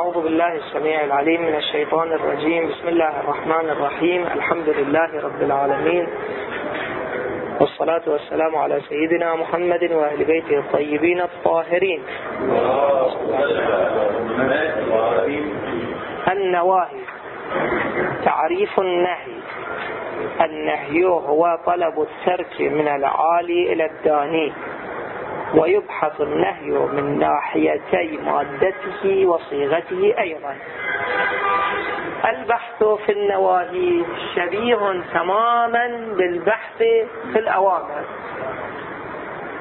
أعوذ بالله السميع العليم من الشيطان الرجيم. بسم الله الرحمن الرحيم. الحمد لله رب العالمين. والصلاة والسلام على سيدنا محمد وأهل بيته الطيبين الطاهرين. النواهي. تعريف النهي. النهي هو طلب الترك من العالي إلى الداني. ويبحث النهي من ناحيتي مادته وصيغته أيضا. البحث في النواهي شبيه تماما بالبحث في الأوامر.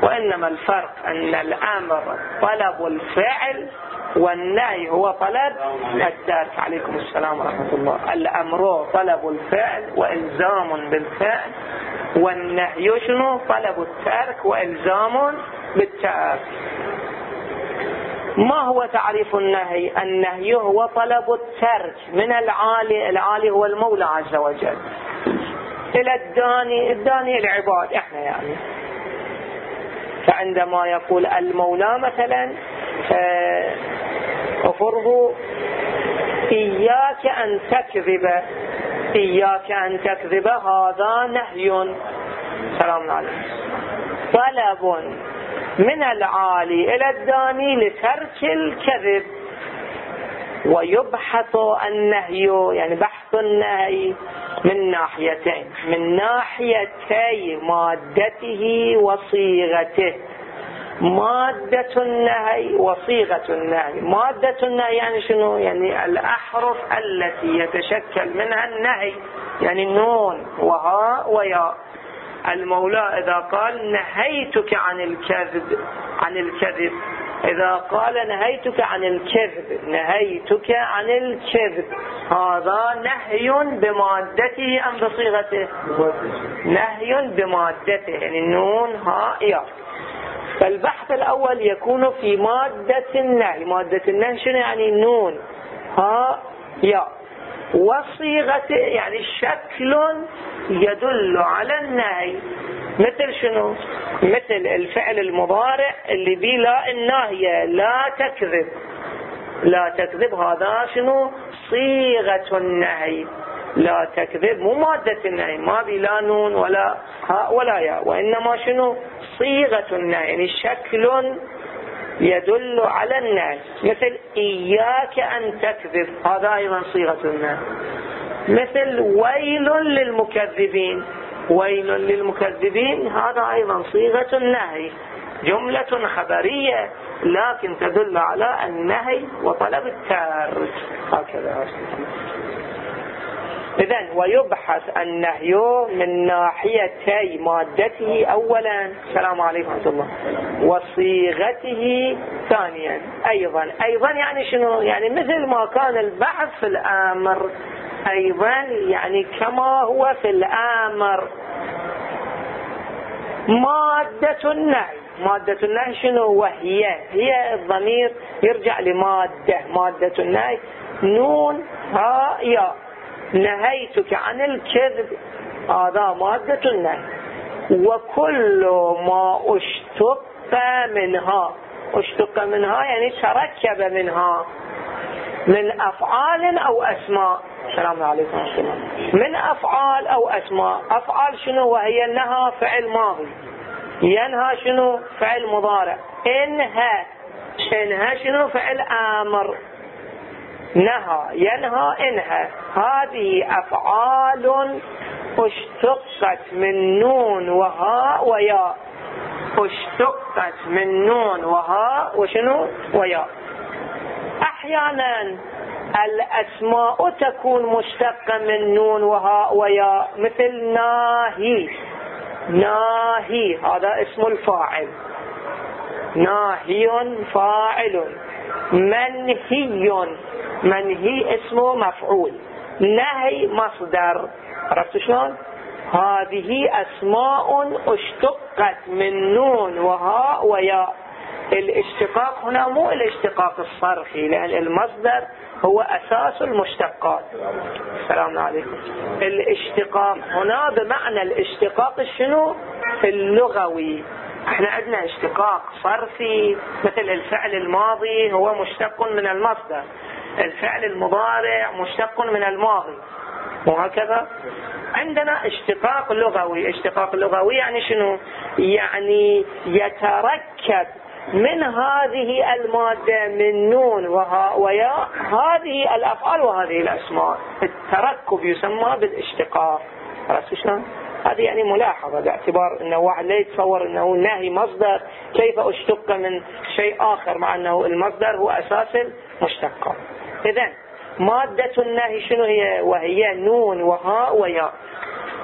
وإنما الفرق أن الأمر طلب الفعل والنهي هو طلب. الترك عليكم السلام ورحمة الله. الأمر طلب الفعل وإلزام بالفعل والنهي شنو؟ طلب الترك وإلزام بالترك ما هو تعريف النهي؟ النهي هو طلب الترك من العالي العالي هو المولى عز وجل. إلى الداني الداني العباد إحنا يعني. فعندما يقول المولى مثلا افرض إياك أن تكذب إياك أن تكذب هذا نهي. سلام عليكم. طلب من العالي إلى الداني لترك الكذب. ويبحث النهي يعني بحث النهي من ناحيتين من ناحيتي مادته وصيغته. مادة النهي وصيغة النهي. مادة النهي يعني شنو؟ يعني الأحرف التي يتشكل منها النهي يعني النون وهاء وياء. المولى إذا قال نهيتك عن الكذب عن الكذب. إذا قال نهيتك عن الكذب نهيتك عن الكذب. هذا نهي بمادته أم بصيغته؟ نهي بمادته يعني النون هاء يا فالبحث الأول يكون في مادة النهي. مادة النهي شنو يعني؟ النون ها يا وصيغة يعني شكل يدل على النهي. مثل شنو؟ مثل الفعل المضارع اللي بيه لا الناهية لا تكذب. لا تكذب هذا شنو؟ صيغة النهي. لا تكذب مو مادة النهي ما بي لا نون ولا هاء ولا ياء وإنما شنو؟ صيغة النهي يعني شكل يدل على النهي مثل إياك أن تكذب. هذا أيضا صيغة النهي مثل ويل للمكذبين. ويل للمكذبين هذا أيضا صيغة النهي. جملة خبرية لكن تدل على النهي وطلب التارك. هكذا. إذا ويبحث النهي من ناحيتي مادته أولا. السلام عليكم ورحمة الله. وصيغته ثانيا أيضا. أيضا يعني شنو؟ يعني مثل ما كان البحث في الآمر أيضا يعني كما هو في الآمر. مادة النهي. مادة النهي شنو وهي؟ هي الضمير يرجع لمادة. مادة النهي نون ها يا نهيتك عن الكذب. هذا مادة النهي. وكل ما اشتق منها اشتق منها يعني تركب منها من أفعال أو أسماء. السلام عليكم الله. من أفعال أو أسماء. أفعال شنو؟ وهي نهى فعل ماضي. ينهى شنو؟ فعل مضارع. انهى. انهى شنو؟ فعل آمر. نهى ينهى انهى هذه أفعال اشتقت من نون وهاء وياء. اشتقت من نون وهاء وشنو؟ وياء. أحيانا الأسماء تكون مشتقة من نون وهاء وياء مثل ناهي. ناهي هذا اسم الفاعل. ناهي فاعل. منهي. منهي اسمه مفعول. نهي مصدر. عرفت شلون؟ هذه أسماء اشتقت من نون وهاء وياء الاشتقاق هنا مو الاشتقاق الصرفي لأن المصدر هو أساس المشتقات. السلام عليكم. الاشتقاق هنا بمعنى الاشتقاق شنو؟ اللغوي. إحنا عندنا اشتقاق صرفي مثل الفعل الماضي هو مشتق من المصدر. الفعل المضارع مشتق من الماضي. وهكذا عندنا اشتقاق لغوي. اشتقاق لغوي يعني شنو؟ يعني يتركب من هذه المادة من نون وهاء وياء هذه الأفعال وهذه الأسماء. التركب يسمى بالاشتقاق. عرفت شلون؟ هذه يعني ملاحظة باعتبار أنه واحد لا يتصور أنه نهي مصدر كيف أشتق من شيء آخر مع أنه المصدر هو أساس المشتقات إذا مادة النهي شنو هي؟ وهي نون وهاء وياء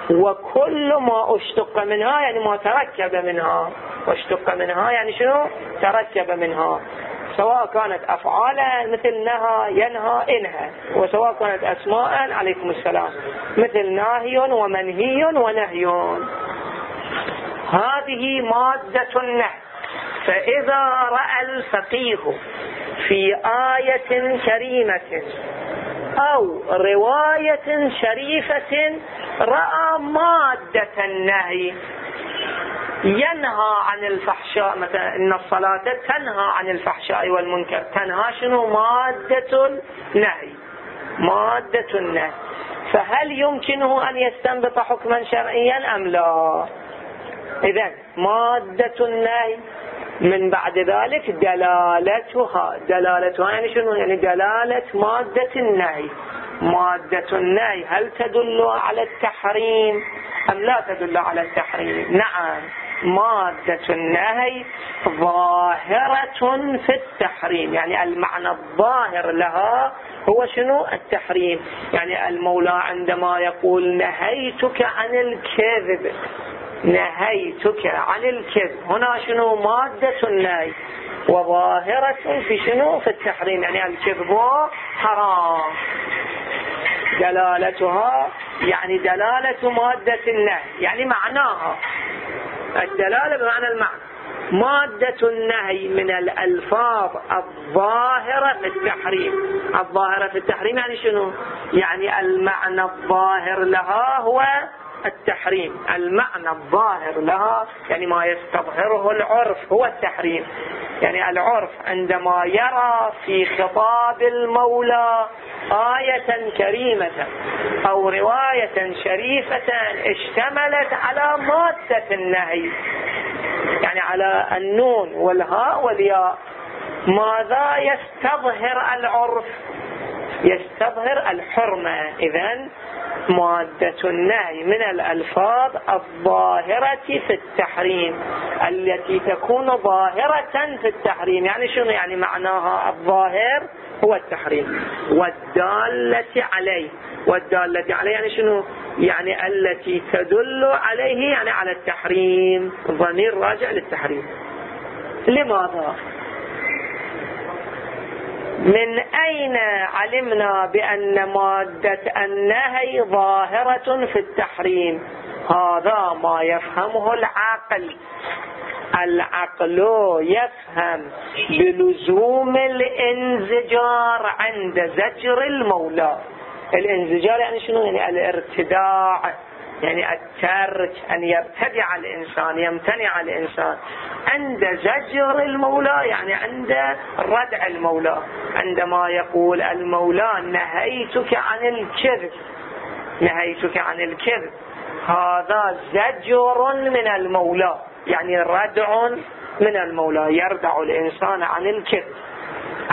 وكل ما اشتق منها يعني ما تركب منها. واشتق منها يعني شنو؟ تركب منها. سواء كانت أفعالا مثل نهى ينهى إنهى. وسواء كانت أسماء عليكم السلام. مثل ناهي ومنهي ونهي. هذه مادة النهي. فإذا رأى الفقيه في آية كريمة أو رواية شريفة رأى مادة النهي. ينهى عن الفحشاء مثلا إن الصلاة تنهى عن الفحشاء والمنكر. تنهى شنو؟ مادة النهي. مادة النهي. فهل يمكنه أن يستنبط حكما شرعيا أم لا؟ اذا مادة النهي من بعد ذلك دلالتها دلالتها يعني شنو؟ يعني دلالة مادة النهي. مادة النهي. هل تدل على التحريم؟ أم لا تدل على التحريم؟ نعم. مادة النهي ظاهرة في التحريم. يعني المعنى الظاهر لها هو شنو؟ التحريم. يعني المولى عندما يقول نهيتك عن الكذب. نهيتك عن الكذب. هنا شنو مادة النهي؟ وظاهرة في شنو؟ في التحريم. يعني الكذب حرام. دلالتها يعني دلالة مادة النهي. يعني معناها. الدلالة بمعنى المعنى. مادة النهي من الألفاظ الظاهرة في التحريم. الظاهرة في التحريم يعني شنو؟ يعني المعنى الظاهر لها هو التحريم. المعنى الظاهر لها يعني ما يستظهره العرف هو التحريم. يعني العرف عندما يرى في خطاب المولى آية كريمة أو رواية شريفة اشتملت على مادة النهي. يعني على النون والهاء والياء. ماذا يستظهر العرف؟ يستظهر الحرمة. إذا مادة النهي من الألفاظ الظاهرة في التحريم التي تكون ظاهرة في التحريم. يعني شنو؟ يعني معناها الظاهر هو التحريم. والدالة عليه. والدالة عليه يعني شنو؟ يعني التي تدل عليه يعني على التحريم. ضمير راجع للتحريم. لماذا؟ من أين علمنا بأن مادة النهي ظاهرة في التحريم؟ هذا ما يفهمه العقل. العقل يفهم بلزوم الانزجار عند زجر المولى. الانزجار يعني شنو؟ يعني الارتداع. يعني الترك أن يرتدع الإنسان يمتنع الإنسان. عند زجر المولى يعني عند ردع المولى. عندما يقول المولى نهيتك عن الكذب. نهيتك عن الكذب. هذا زجر من المولى يعني ردع من المولى يردع الإنسان عن الكذب.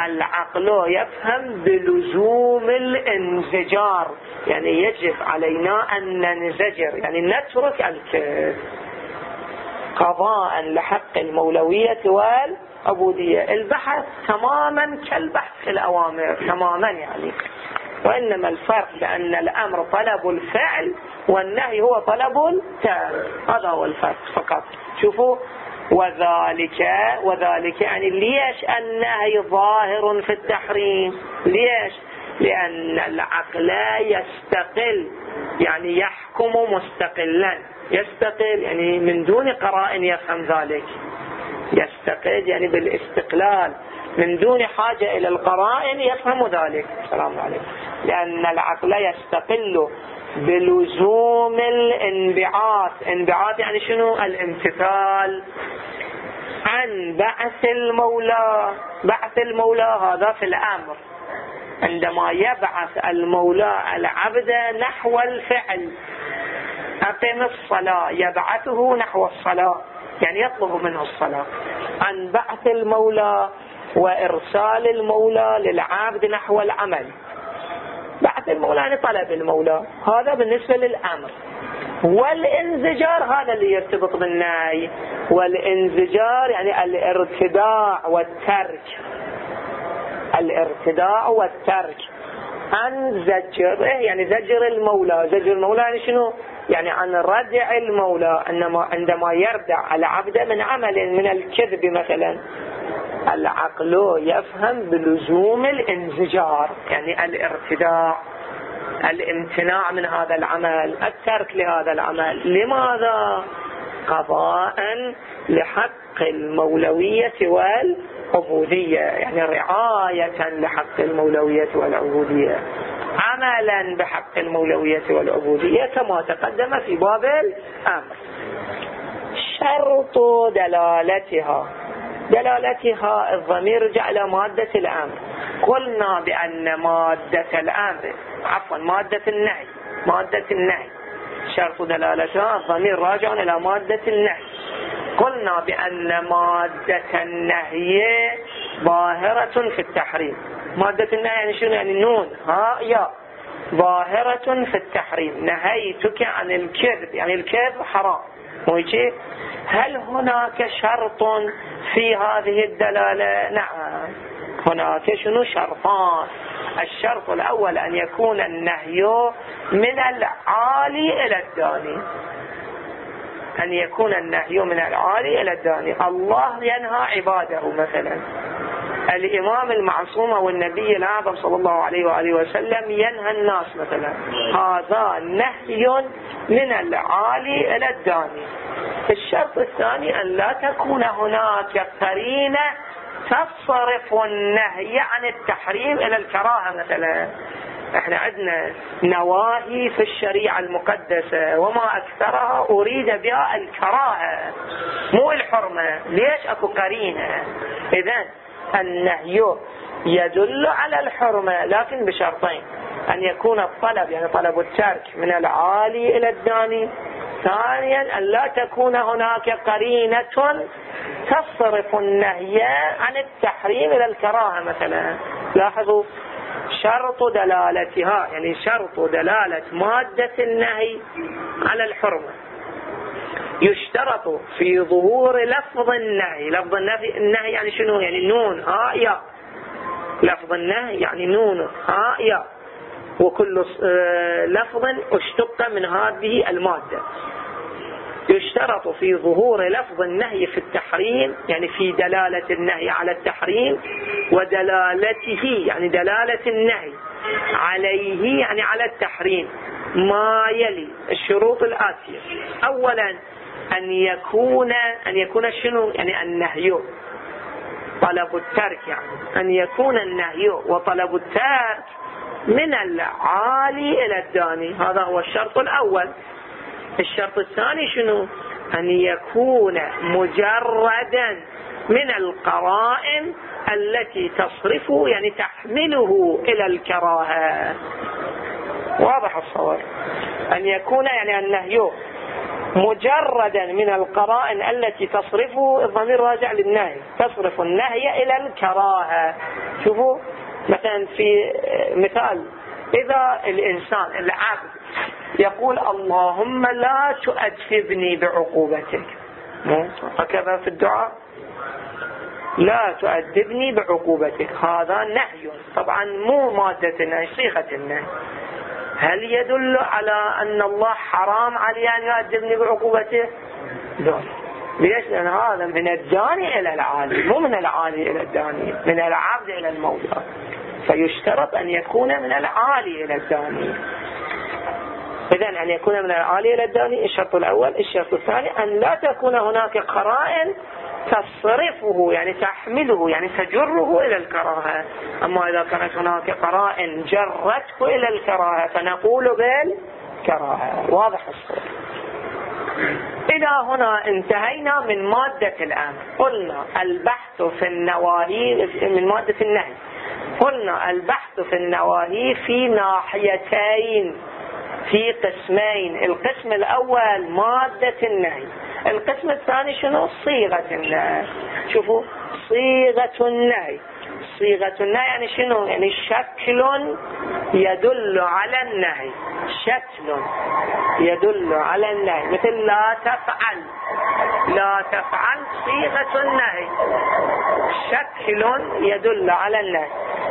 العقل يفهم بلزوم الانزجار. يعني يجب علينا أن ننزجر يعني نترك الكذب قضاء لحق المولوية والعبودية. البحث تماما كالبحث في الأوامر تماما يعني. وإنما الفرق بأن الأمر طلب الفعل والنهي هو طلب الترك هذا هو الفرق فقط. شوفوا وذلك وذلك يعني ليش النهي ظاهر في التحريم؟ ليش؟ لأن العقل يستقل يعني يحكم مستقلا. يستقل يعني من دون قرائن يفهم ذلك. يستقل يعني بالاستقلال. من دون حاجة إلى القرائن يفهم ذلك. السلام عليكم. لأن العقل يستقل. بلزوم الانبعاث. انبعاث يعني شنو؟ الامتثال عن بعث المولى. بعث المولى هذا في الأمر. عندما يبعث المولى العبد نحو الفعل أقم الصلاة. يبعثه نحو الصلاة يعني يطلب منه الصلاة. عن بعث المولى وإرسال المولى للعبد نحو العمل. بعث المولى يعني طلب المولى هذا بالنسبة للأمر. والانزجار هذا اللي يرتبط بالنهي والانزجار يعني الارتداع والترك. الارتداع والترك. عن زجر إيه يعني زجر المولى. زجر المولى يعني شنو؟ يعني عن ردع المولى عندما يردع العبد من عمل من الكذب مثلا. العقل يفهم بلزوم الانزجار يعني الارتداع الامتناع من هذا العمل الترك لهذا العمل. لماذا؟ قضاء لحق المولوية والعبودية يعني رعاية لحق المولوية والعبودية. عملا بحق المولوية والعبودية كما تقدم في باب الأمر. شرط دلالتها. دلالتها الضمير رجع إلى مادة الأمر قلنا بأن مادة الأمر عفوا مادة النهي مادة النهي. شرط دلالتها الضمير راجع إلى مادة النهي. قلنا بأن مادة النهي ظاهرة في التحريم. مادة النهي يعني شنو؟ يعني نون ها يا. ظاهرة في التحريم. نهيتك عن الكذب يعني الكذب حرام. مو هل هناك شرط في هذه الدلالة؟ نعم. هناك شنو شرطان؟ الشرط الأول أن يكون النهي من العالي إلى الداني. أن يكون النهي من العالي إلى الداني. الله ينهى عباده مثلا. الإمام المعصوم والنبي الأعظم صلى الله عليه وآله وسلم ينهى الناس مثلا. هذا نهي من العالي إلى الداني. الشرط الثاني أن لا تكون هناك قرينة تصرف النهي عن التحريم إلى الكراهة مثلا. إحنا عندنا نواهي في الشريعة المقدسة وما أكثرها أريد بها الكراهة مو الحرمة. ليش أكو قرينة؟ إذا النهي يدل على الحرمة لكن بشرطين. أن يكون الطلب يعني طلب الترك من العالي إلى الداني. ثانيا أن لا تكون هناك قرينة تصرف النهي عن التحريم إلى الكراهة مثلا. لاحظوا شرط دلالتها يعني شرط دلالة مادة النهي على الحرمة. يشترط في ظهور لفظ النهي. لفظ النهي النهي يعني شنو؟ يعني نون ها يا لفظ النهي يعني نون ها يا وكل آه، لفظ اشتق من هذه المادة. يشترط في ظهور لفظ النهي في التحريم يعني في دلالة النهي على التحريم ودلالته يعني دلالة النهي عليه يعني على التحريم. ما يلي الشروط الآتية. أولا أن يكون أن يكون شنو؟ يعني النهي. طلب الترك يعني. أن يكون النهي وطلب الترك من العالي إلى الداني. هذا هو الشرط الأول. الشرط الثاني شنو؟ أن يكون مجردا من القرائن التي تصرفه يعني تحمله إلى الكراهة. واضح الصور أن يكون يعني النهي. مجردا من القرائن التي تصرفه الضمير راجع للنهي تصرف النهي إلى الكراهة. شوفوا مثلا في مثال إذا الإنسان العبد يقول اللهم لا تؤدبني بعقوبتك. هكذا في الدعاء. لا تؤدبني بعقوبتك. هذا نهي. طبعا مو مادة النهي صيغة النهي. هل يدل على أن الله حرام علي أن يؤدبني بعقوبته؟ لا. ليش؟ لأن هذا من الداني إلى العالي مو من العالي إلى الداني من العبد إلى المولى فيشترط أن يكون من العالي إلى الداني. إذا أن يكون من العالي إلى الداني الشرط الأول. الشرط الثاني أن لا تكون هناك قرائن تصرفه يعني تحمله يعني تجره إلى الكراهة أما إذا كانت هناك قرائن جرته إلى الكراهة فنقول بالكراهة واضح الصورة إلى هنا انتهينا من مادة الأمر قلنا البحث في النواهي من مادة النهي. قلنا البحث في النواهي في ناحيتين في قسمين. القسم الأول مادة النهي. القسم الثاني شنو؟ صيغة النهي. شوفوا صيغة النهي. صيغة النهي يعني شنو؟ يعني شكل يدل على النهي. شكل يدل على النهي. مثل لا تفعل. لا تفعل صيغة النهي. شكل يدل على النهي.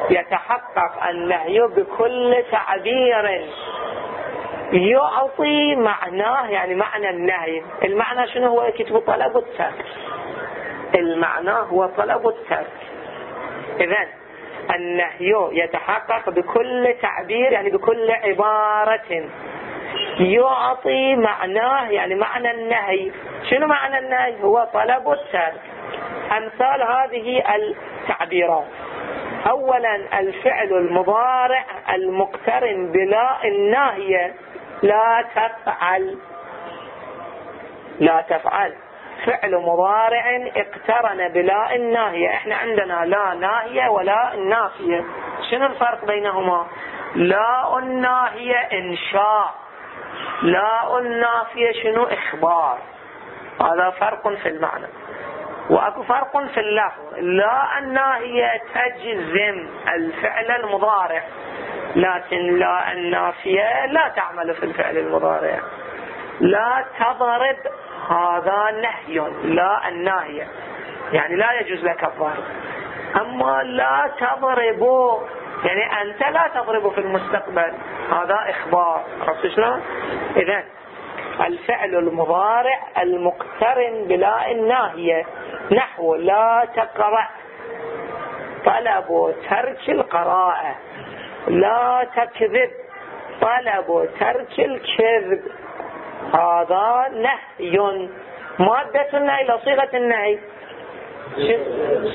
يتحقق النهي بكل تعبير. يعطي معناه يعني معنى النهي. المعنى شنو هو؟ كتب طلب الترك. المعنى هو طلب الترك. إذا النهي يتحقق بكل تعبير يعني بكل عبارة. يعطي معناه يعني معنى النهي. شنو معنى النهي؟ هو طلب الترك. أمثال هذه التعبيرات. أولا الفعل المضارع المقترن بلا الناهية لا تفعل. لا تفعل. فعل مضارع اقترن بلا الناهية. إحنا عندنا لا ناهية ولا النافية شنو الفرق بينهما؟ لا الناهية إنشاء. لا النافية شنو؟ إخبار. هذا فرق في المعنى. وأكو فرق في اللفظ لا الناهية تجزم الفعل المضارع. لكن لا النافية لا تعمل في الفعل المضارع. لا تضرب هذا نهي لا الناهية يعني لا يجوز لك الضرب. أما لا تضرب يعني أنت لا تضرب في المستقبل. هذا إخبار. عرفت شلون؟ إذا الفعل المضارع المقترن بلا الناهية. نحو لا تقرأ. طلب ترك القراءة. لا تكذب. طلب ترك الكذب هذا نهي مادة النهي لا صيغة النهي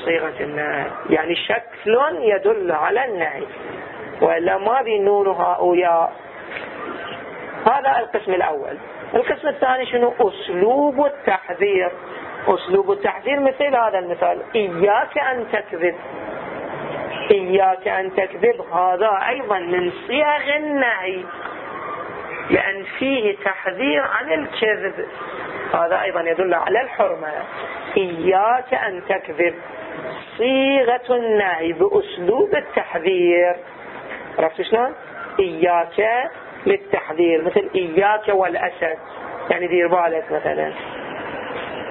صيغة النهي يعني شكل يدل على النهي وإلا ما بنونها ويا هذا القسم الأول. القسم الثاني شنو؟ أسلوب التحذير. أسلوب التحذير مثل هذا المثال. إياك أن تكذب. إياك أن تكذب هذا أيضا من صيغ النهي لأن فيه تحذير عن الكذب. هذا أيضا يدل على الحرمة. إياك أن تكذب صيغة النهي بأسلوب التحذير. عرفت شلون؟ إياك للتحذير مثل إياك والأسد يعني دير بالك مثلا.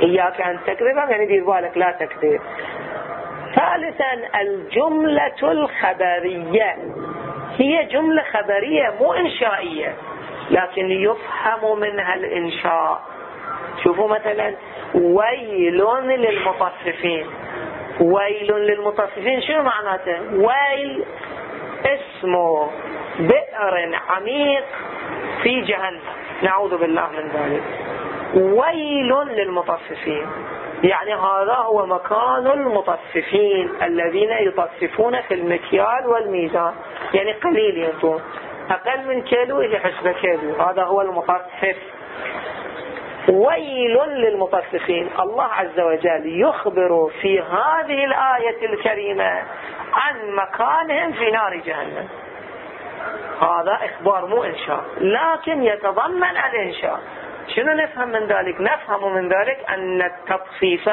إياك أن تكذب يعني دير بالك لا تكذب. ثالثا الجملة الخبرية. هي جملة خبرية مو إنشائية لكن يفهم منها الإنشاء. شوفوا مثلا ويل للمطففين. ويل للمطففين شنو معناته؟ ويل اسمه بئر عميق في جهنم. نعوذ بالله من ذلك. ويل للمطففين. يعني هذا هو مكان المطففين الذين يطففون في المكيال والميزان. يعني قليل ينطون أقل من كيلو إلى حسب كيلو. هذا هو المطفف. ويل للمطففين. الله عز وجل يخبر في هذه الآية الكريمة عن مكانهم في نار جهنم. هذا إخبار مو إنشاء لكن يتضمن الإنشاء. شنو نفهم من ذلك؟ نفهم من ذلك أن التطفيف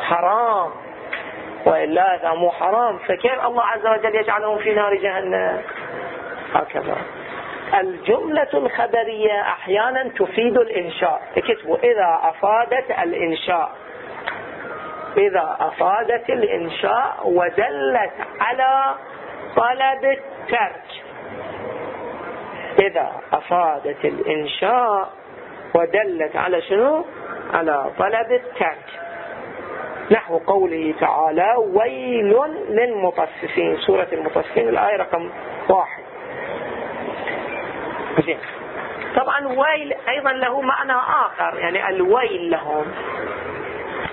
حرام. وإلا إذا مو حرام فكيف الله عز وجل يجعلهم في نار جهنم؟ هكذا. الجملة الخبرية أحيانا تفيد الإنشاء. اكتبوا إذا أفادت الإنشاء. إذا أفادت الإنشاء ودلت على طلب الترك. إذا أفادت الإنشاء ودلت على شنو؟ على طلب الترك نحو قوله تعالى ويل للمطففين. سورة المطففين الآية رقم واحد. زين. طبعا ويل أيضا له معنى آخر يعني الويل لهم.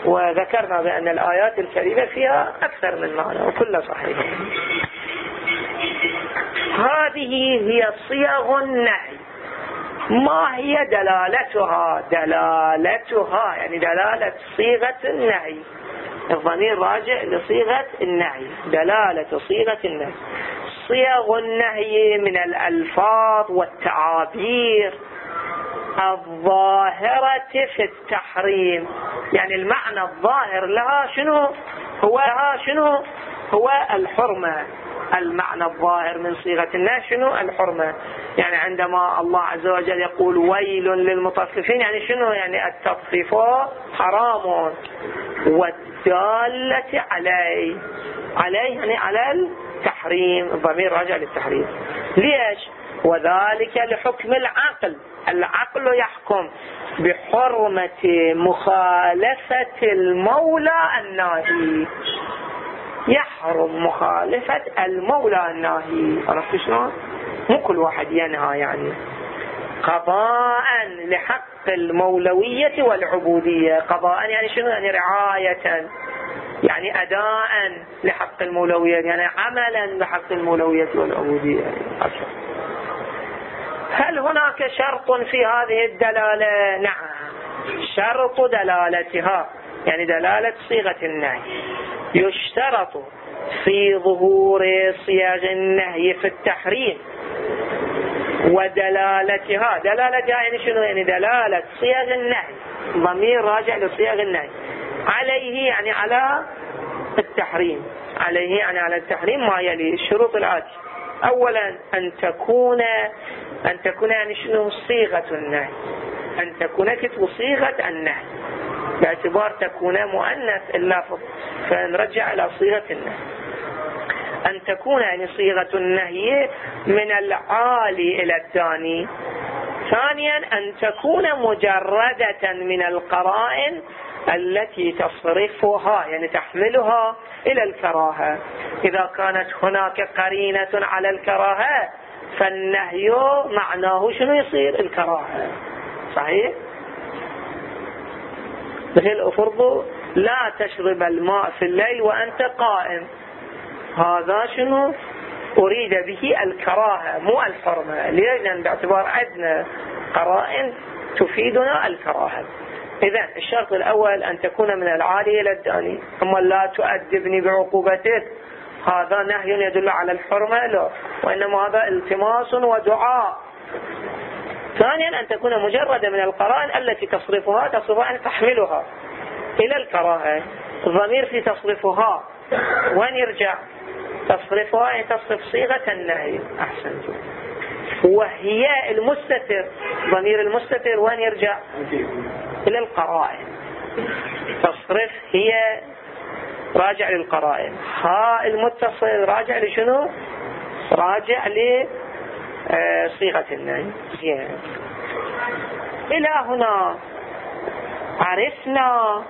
وذكرنا بأن الآيات الكريمة فيها أكثر من معنى وكلها صحيح هذه هي صيغ النهي. ما هي دلالتها؟ دلالتها يعني دلالة صيغة النهي. الضمير راجع لصيغة النهي. دلالة صيغة النهي. صيغ النهي من الألفاظ والتعابير الظاهرة في التحريم. يعني المعنى الظاهر لها شنو؟ هو لها شنو؟ هو الحرمة. المعنى الظاهر من صيغة النهي شنو؟ الحرمة. يعني عندما الله عز وجل يقول ويل للمطففين يعني شنو؟ يعني التطفيف حرام. والدالة عليه. عليه يعني على التحريم الضمير راجع للتحريم. ليش؟ وذلك لحكم العقل. العقل يحكم بحرمة مخالفة المولى الناهي يحرم مخالفة المولى الناهي. عرفت شلون؟ مو كل واحد ينهى يعني. قضاء لحق المولوية والعبودية. قضاء يعني شنو؟ يعني رعاية. يعني أداء لحق المولوية. يعني عملا لحق المولوية والعبودية. هل هناك شرط في هذه الدلالة؟ نعم. شرط دلالتها. يعني دلالة صيغة النهي. يشترط في ظهور صياغ النهي في التحريم ودلالتها. دلالتها يعني شنو؟ يعني دلالة صياغ النهي ضمير راجع لصياغ النهي. عليه يعني على التحريم. عليه يعني على التحريم ما يلي الشروط الآتي أولا أن تكون أن تكون يعني شنو؟ صيغة النهي. أن تكون كتب صيغة النهي. باعتبار تكون مؤنث اللفظ فنرجع إلى صيغة النهي. أن تكون يعني صيغة النهي من العالي إلى الثاني. ثانيا أن تكون مجردة من القرائن التي تصرفها يعني تحملها إلى الكراهة. إذا كانت هناك قرينة على الكراهة فالنهي معناه شنو يصير؟ الكراهة. صحيح؟ مثل افرضوا لا تشرب الماء في الليل وأنت قائم. هذا شنو؟ أريد به الكراهة مو الحرمة لأن باعتبار عندنا قرائن تفيدنا الكراهة. إذا الشرط الأول أن تكون من العالي إلى الداني. ثم لا تؤدبني بعقوبتك هذا نهي يدل على الحرمة لا وإنما هذا التماس ودعاء. ثانيا أن تكون مجردة من القرائن التي تصرفها تصرفها أن تحملها. إلى الكراهة الضمير في تصرفها. وين يرجع؟ تصرفها أي تصرف صيغة النهي. أحسنت وهي المستتر. ضمير المستتر وين يرجع؟ إلى القرائن. تصرف هي راجع للقرائن. ها المتصل راجع لشنو؟ راجع لصيغة النهي إلى هنا. عرفنا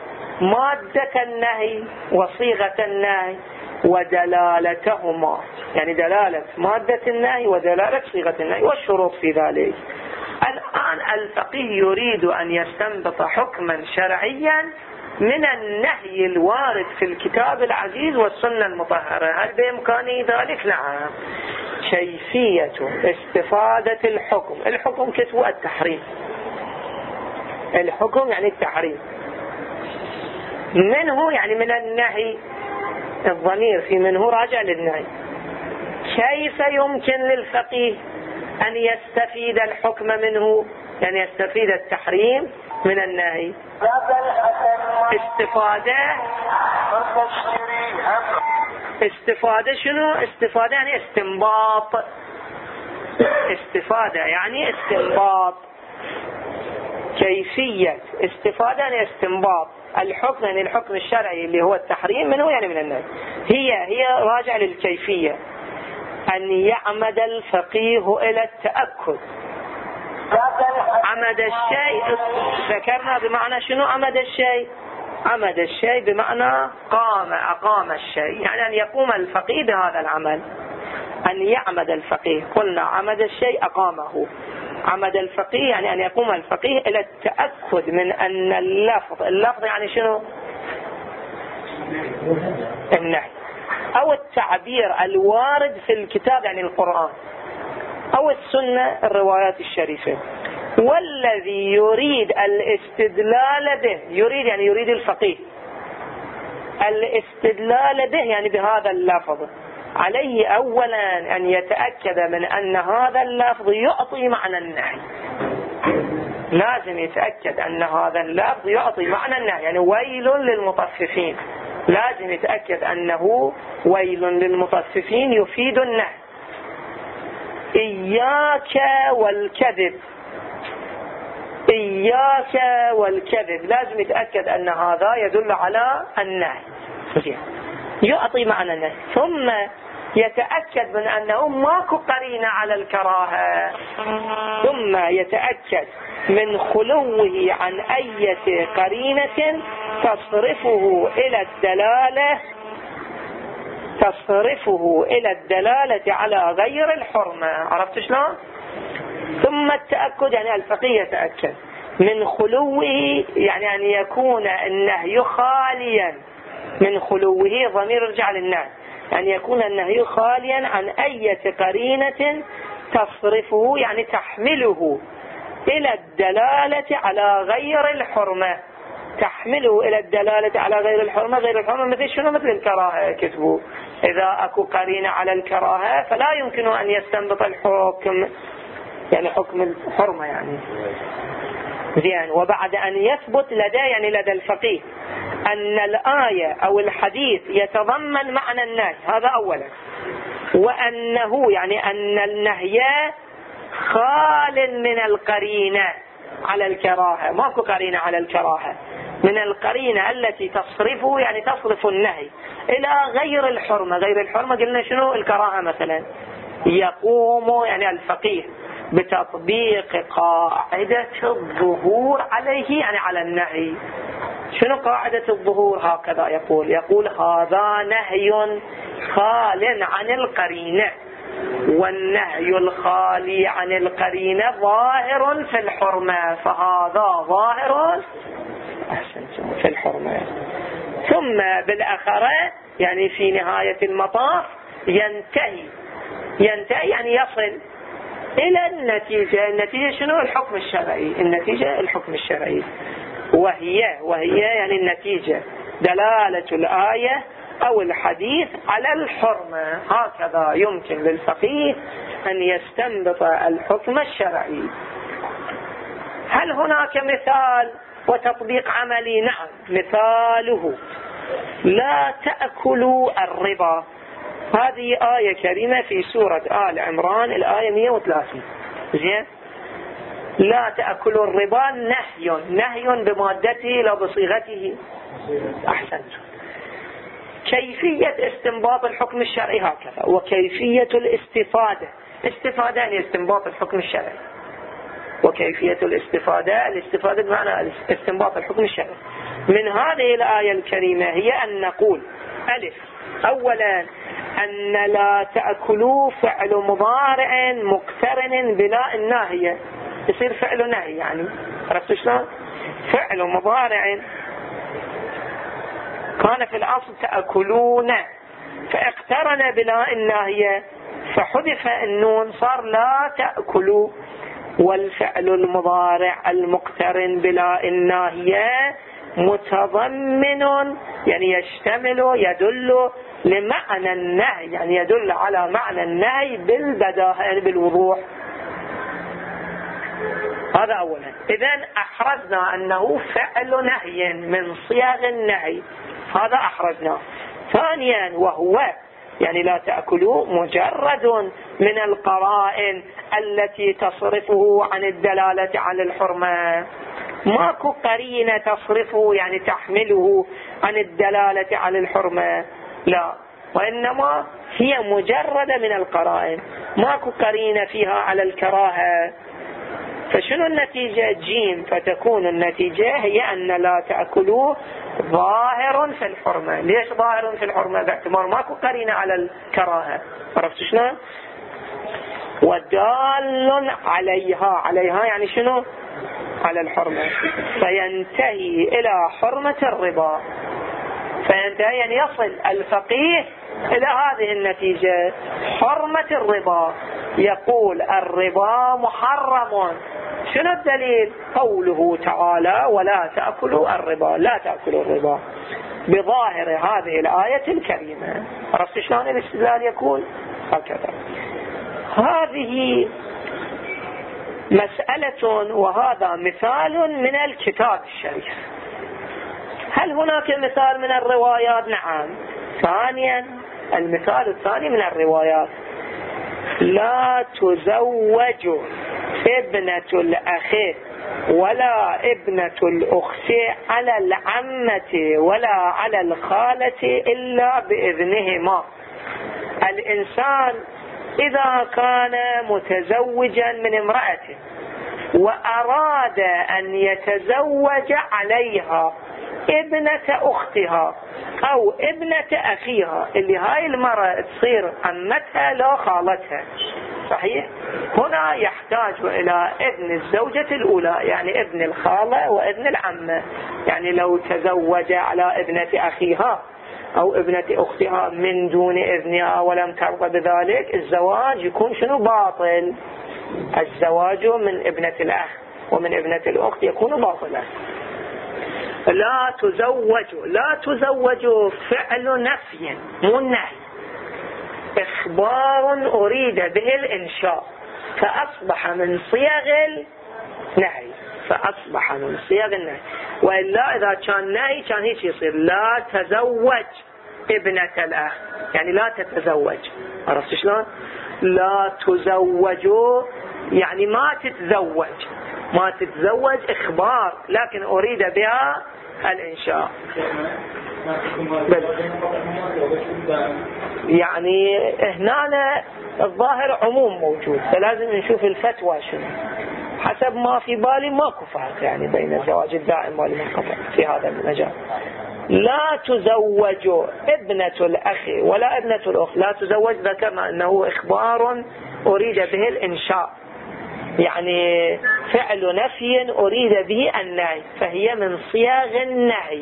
مادة النهي وصيغة النهي ودلالتهما. يعني دلالة مادة النهي ودلالة صيغة النهي والشروط في ذلك. الآن الفقيه يريد أن يستنبط حكما شرعيا من النهي الوارد في الكتاب العزيز والسنة المطهرة. هل بإمكانه ذلك؟ نعم. كيفية استفادة الحكم. الحكم كتب التحريم. الحكم يعني التحريم. منه يعني من النهي؟ الضمير في منه راجع للنهي. كيف يمكن للفقيه أن يستفيد الحكم منه؟ يعني يستفيد التحريم من النهي. استفادة. استفادة شنو؟ استفادة يعني استنباط. استفادة يعني استنباط. كيفية. استفادة يعني استنباط. الحكم يعني الحكم الشرعي اللي هو التحريم منه يعني من النهي. هي هي راجع للكيفية. أن يعمد الفقيه إلى التأكد. عمد الشيء. ذكرنا بمعنى شنو عمد الشيء؟ عمد الشيء بمعنى قام أقام الشيء. يعني أن يقوم الفقيه بهذا العمل. أن يعمد الفقيه. قلنا عمد الشيء أقامه. عمد الفقيه يعني أن يقوم الفقيه إلى التأكد من أن اللفظ اللفظ يعني شنو؟ النهي. أو التعبير الوارد في الكتاب يعني القرآن. أو السنة الروايات الشريفة. والذي يريد الاستدلال به يريد يعني يريد الفقيه. الاستدلال به يعني بهذا اللفظ. عليه أولا أن يتأكد من أن هذا اللفظ يعطي معنى النهي. لازم يتأكد أن هذا اللفظ يعطي معنى النهي يعني ويل للمطففين. لازم يتأكد أنه ويل للمطففين يفيد النهي. إياك والكذب. إياك والكذب. لازم يتأكد أن هذا يدل على النهي. يعطي معنى النهي. ثم يتأكد من أنه ماكو قرينة على الكراهة. ثم يتأكد من خلوه عن أي قرينة تصرفه إلى الدلالة تصرفه إلى الدلالة على غير الحرمة. عرفت شلون؟ ثم التأكد يعني الفقيه يتأكد من خلوه يعني أن يكون النهي خاليا. من خلوه ضمير رجع للنهي. أن يكون النهي خاليا عن أي قرينة تصرفه يعني تحمله إلى الدلالة على غير الحرمة. تحمله إلى الدلالة على غير الحرمة. غير الحرمة مثل شنو؟ مثل الكراهة كتبوا. إذا أكو قرينة على الكراهة فلا يمكن أن يستنبط الحكم. يعني حكم الحرمة يعني. زين. وبعد أن يثبت لدى يعني لدى الفقيه أن الآية أو الحديث يتضمن معنى النهي. هذا أولا. وأنه يعني أن النهي خال من القرينة على الكراهة. ماكو قرينة على الكراهة. من القرينة التي تصرفه يعني تصرف النهي إلى غير الحرمة. غير الحرمة قلنا شنو؟ الكراهة مثلا. يقوم يعني الفقيه بتطبيق قاعدة الظهور عليه يعني على النهي. شنو قاعدة الظهور؟ هكذا يقول. يقول هذا نهي خال عن القرينة والنهي الخالي عن القرينة ظاهر في الحرمة فهذا ظاهر أحسنتم في الحرمة ثم بالأخرة يعني في نهاية المطاف ينتهي. ينتهي يعني يصل إلى النتيجة. النتيجة شنو؟ الحكم الشرعي. النتيجة الحكم الشرعي. وهي وهي يعني النتيجة. دلالة الآية أو الحديث على الحرمة. هكذا يمكن للفقيه أن يستنبط الحكم الشرعي. هل هناك مثال وتطبيق عملي؟ نعم مثاله. لا تأكلوا الربا. هذه آية كريمة في سورة آل عمران الآية 130 زين؟ لا تأكلوا الربا نهي نهي بمادته لا بصيغته. أحسنت. كيفية استنباط الحكم الشرعي هكذا وكيفية الاستفادة. استفادة يعني استنباط الحكم الشرعي. وكيفية الاستفادة. الاستفادة بمعنى استنباط الحكم الشرعي. من هذه الآية الكريمة هي أن نقول ألف. أولا أن لا تأكلوا فعل مضارع مقترن بلا الناهية. يصير فعل نهي يعني. عرفتوا شلون؟ فعل مضارع. كان في الأصل تأكلون فاقترن بلا الناهية. فحذف النون صار لا تأكلوا. والفعل المضارع المقترن بلا الناهية متضمن يعني يشتمل يدل لمعنى النهي يعني يدل على معنى النهي بالبداهة يعني بالوضوح. هذا أولا. إذا أحرزنا أنه فعل نهي من صيغ النهي. هذا أحرزنا. ثانيا وهو يعني لا تأكلوا مجرد من القرائن التي تصرفه عن الدلالة على الحرمة. ماكو قرينة تصرفه يعني تحمله عن الدلالة على الحرمة. لا وإنما هي مجرد من القرائن. ماكو قرينة فيها على الكراهة. فشنو النتيجة؟ جيم. فتكون النتيجة هي أن لا تأكلوه ظاهر في الحرمة. ليش ظاهر في الحرمة؟ باعتبار ماكو قرينة على الكراهة. عرفت شنو ودال عليها. عليها يعني شنو؟ على الحرمة. فينتهي إلى حرمة الربا. فينتهي يعني يصل الفقيه إلى هذه النتيجة حرمة الربا. يقول الربا محرم. شنو الدليل؟ قوله تعالى ولا تأكلوا الربا. لا تأكلوا الربا. بظاهر هذه الآية الكريمة. عرفت شلون الاستدلال يكون؟ هكذا. هذه مسألة وهذا مثال من الكتاب الشريف. هل هناك مثال من الروايات؟ نعم. ثانيا المثال الثاني من الروايات. لا تزوج ابنة الأخ ولا ابنة الأخت على العمة ولا على الخالة إلا بإذنهما. الإنسان إذا كان متزوجا من امرأة وأراد أن يتزوج عليها ابنة أختها أو ابنة أخيها اللي هاي المرأة تصير عمتها لا خالتها. صحيح؟ هنا يحتاج إلى ابن الزوجة الأولى يعني ابن الخالة وابن العمة. يعني لو تزوج على ابنة أخيها أو ابنة أختها من دون إذنها ولم ترضى بذلك الزواج يكون شنو؟ باطل. الزواج من ابنة الأخ ومن ابنة الأخت يكون باطلا. لا تزوج لا تزوج فعل نفي مو النهي. إخبار أريد به الإنشاء. فأصبح من صيغ النهي. فأصبح من صيغ النهي. وإلا إذا كان نهي كان هيك يصير. لا تزوج ابنة الأخ. يعني لا تتزوج. عرفت شلون؟ لا تزوجوا يعني ما تتزوج. ما تتزوج إخبار لكن أريد بها الإنشاء يعني هنا الظاهر عموم موجود فلازم نشوف الفتوى شنو. حسب ما في بالي ماكو فرق يعني بين الزواج الدائم والمنقطع في هذا المجال. لا تزوج ابنة الأخ ولا ابنة الأخت لا تزوج ذكرنا أنه إخبار أريد به الإنشاء. يعني فعل نفي أريد به النهي فهي من صياغ النهي.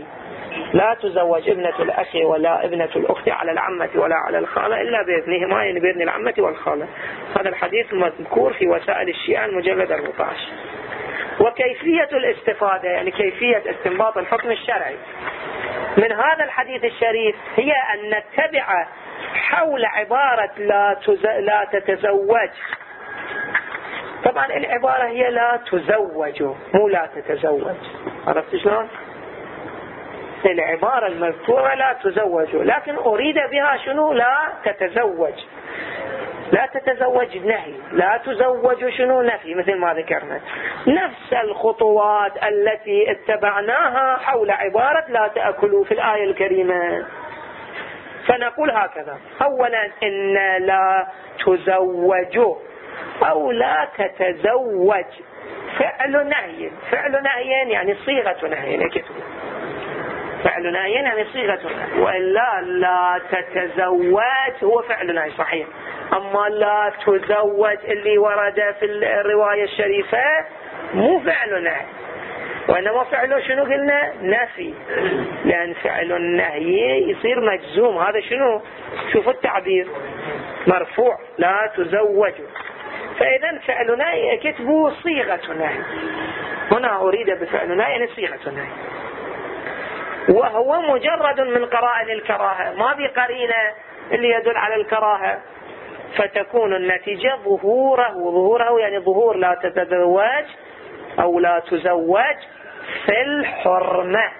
لا تزوج ابنة الأخ ولا ابنة الأخت على العمة ولا على الخالة إلا بإذنهما يعني بإذن العمة والخالة. هذا الحديث مذكور في وسائل الشيعة المجلد 14 وكيفية الاستفادة يعني كيفية استنباط الحكم الشرعي. من هذا الحديث الشريف هي أن نتبع حول عبارة لا. لا تتزوج طبعا العبارة هي لا تزوج مو لا تتزوج. عرفت شلون؟ العبارة المذكورة لا تزوج لكن أريد بها شنو؟ لا تتزوج. لا تتزوج نهي لا تزوج شنو؟ نفي مثل ما ذكرنا. نفس الخطوات التي اتبعناها حول عبارة لا تأكلوا في الآية الكريمة. فنقول هكذا. أولا إن لا تزوجوا. أو لا تتزوج. فعل نهي. فعل نهي يعني صيغة نهي. كتبه فعل نهي يعني صيغة نهي. وإلا لا تتزوج هو فعل نهي صحيح. أما لا تزوج اللي ورد في الرواية الشريفة مو فعل نهي. وإنما فعله شنو قلنا؟ نفي. لأن فعل النهي يصير مجزوم. هذا شنو؟ شوفوا التعبير. مرفوع. لا تزوج فإذا فعل نهي كتبوا صيغة نهي هنا أريد بفعل نهي يعني صيغة نهي وهو مجرد من قرائن الكراهة ما بقرينة اللي يدل على الكراهة. فتكون النتيجة ظهوره ظهوره يعني ظهور لا تتزوج أو لا تزوج في الحرمة.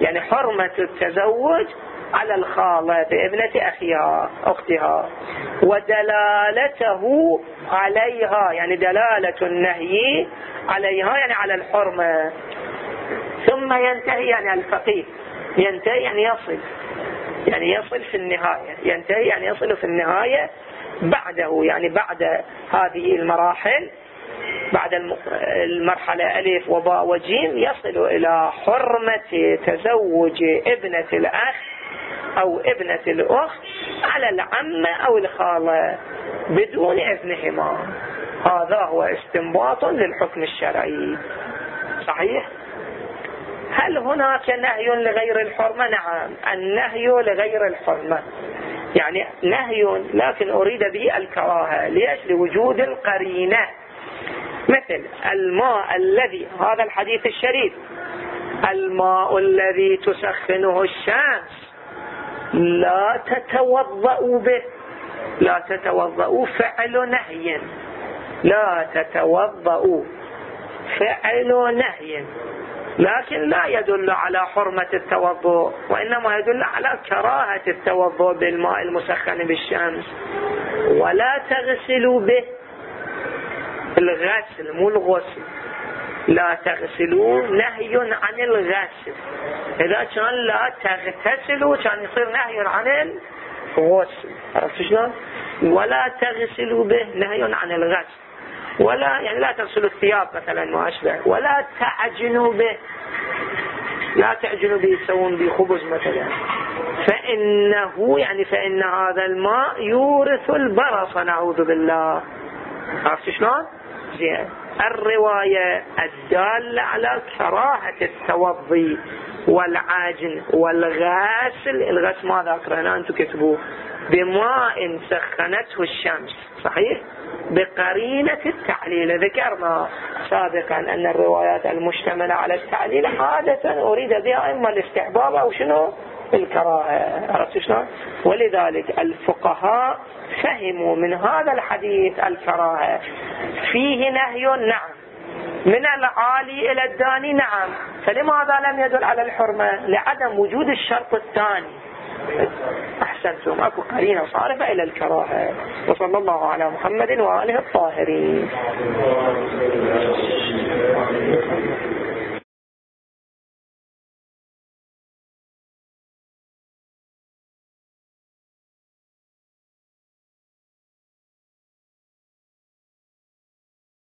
يعني حرمة التزوج على الخالة بابنة أخيها أختها. ودلالته عليها يعني دلالة النهي عليها يعني على الحرمة. ثم ينتهي يعني الفقيه. ينتهي يعني يصل. يعني يصل في النهاية. ينتهي يعني يصل في النهاية بعده يعني بعد هذه المراحل بعد المرحلة ألف وباء وجيم يصل إلى حرمة تزوج ابنة الأخ أو ابنة الأخت على العمة أو الخالة بدون إذنهما. هذا هو استنباط للحكم الشرعي. صحيح؟ هل هناك نهي لغير الحرمة؟ نعم النهي لغير الحرمة. يعني نهي لكن أريد به الكراهة. ليش؟ لوجود القرينة. مثل الماء الذي هذا الحديث الشريف. الماء الذي تسخنه الشمس. لا تتوضأ به. لا تتوضأ فعل نهي. لا تتوضأ فعل نهي. لكن لا يدل على حرمة التوضؤ وإنما يدل على كراهة التوضؤ بالماء المسخن بالشمس. ولا تغسلوا به. الغسل مو الغسل. لا تغسلوا نهي عن الغسل. إذا كان لا تغتسلوا كان يصير نهي عن الغسل. عرفت شلون؟ ولا تغسلوا به نهي عن الغسل. ولا يعني لا تغسلوا الثياب مثلا ما أشبه ولا تعجنوا به. لا تعجنوا به يسوون به خبز مثلا. فإنه يعني فإن هذا الماء يورث البرص نعوذ بالله. عرفت شلون؟ زين. الرواية الدالة على كراهة التوضي والعاجن والغاسل الغسل ماذا قرأنا أنتم كتبوه. بماء سخنته الشمس صحيح؟ بقرينة التعليل ذكرنا سابقا أن الروايات المشتملة على التعليل عادة أريد بها إما الاستحباب أو شنو؟ الكراهة عرفت شلون؟ ولذلك الفقهاء فهموا من هذا الحديث الكراهة. فيه نهي نعم. من العالي إلى الداني نعم. فلماذا لم يدل على الحرمة؟ لعدم وجود الشرط الثاني. أحسنتم. أكو قرينة صارفة إلى الكراهة. وصلى الله على محمد وآله الطاهرين.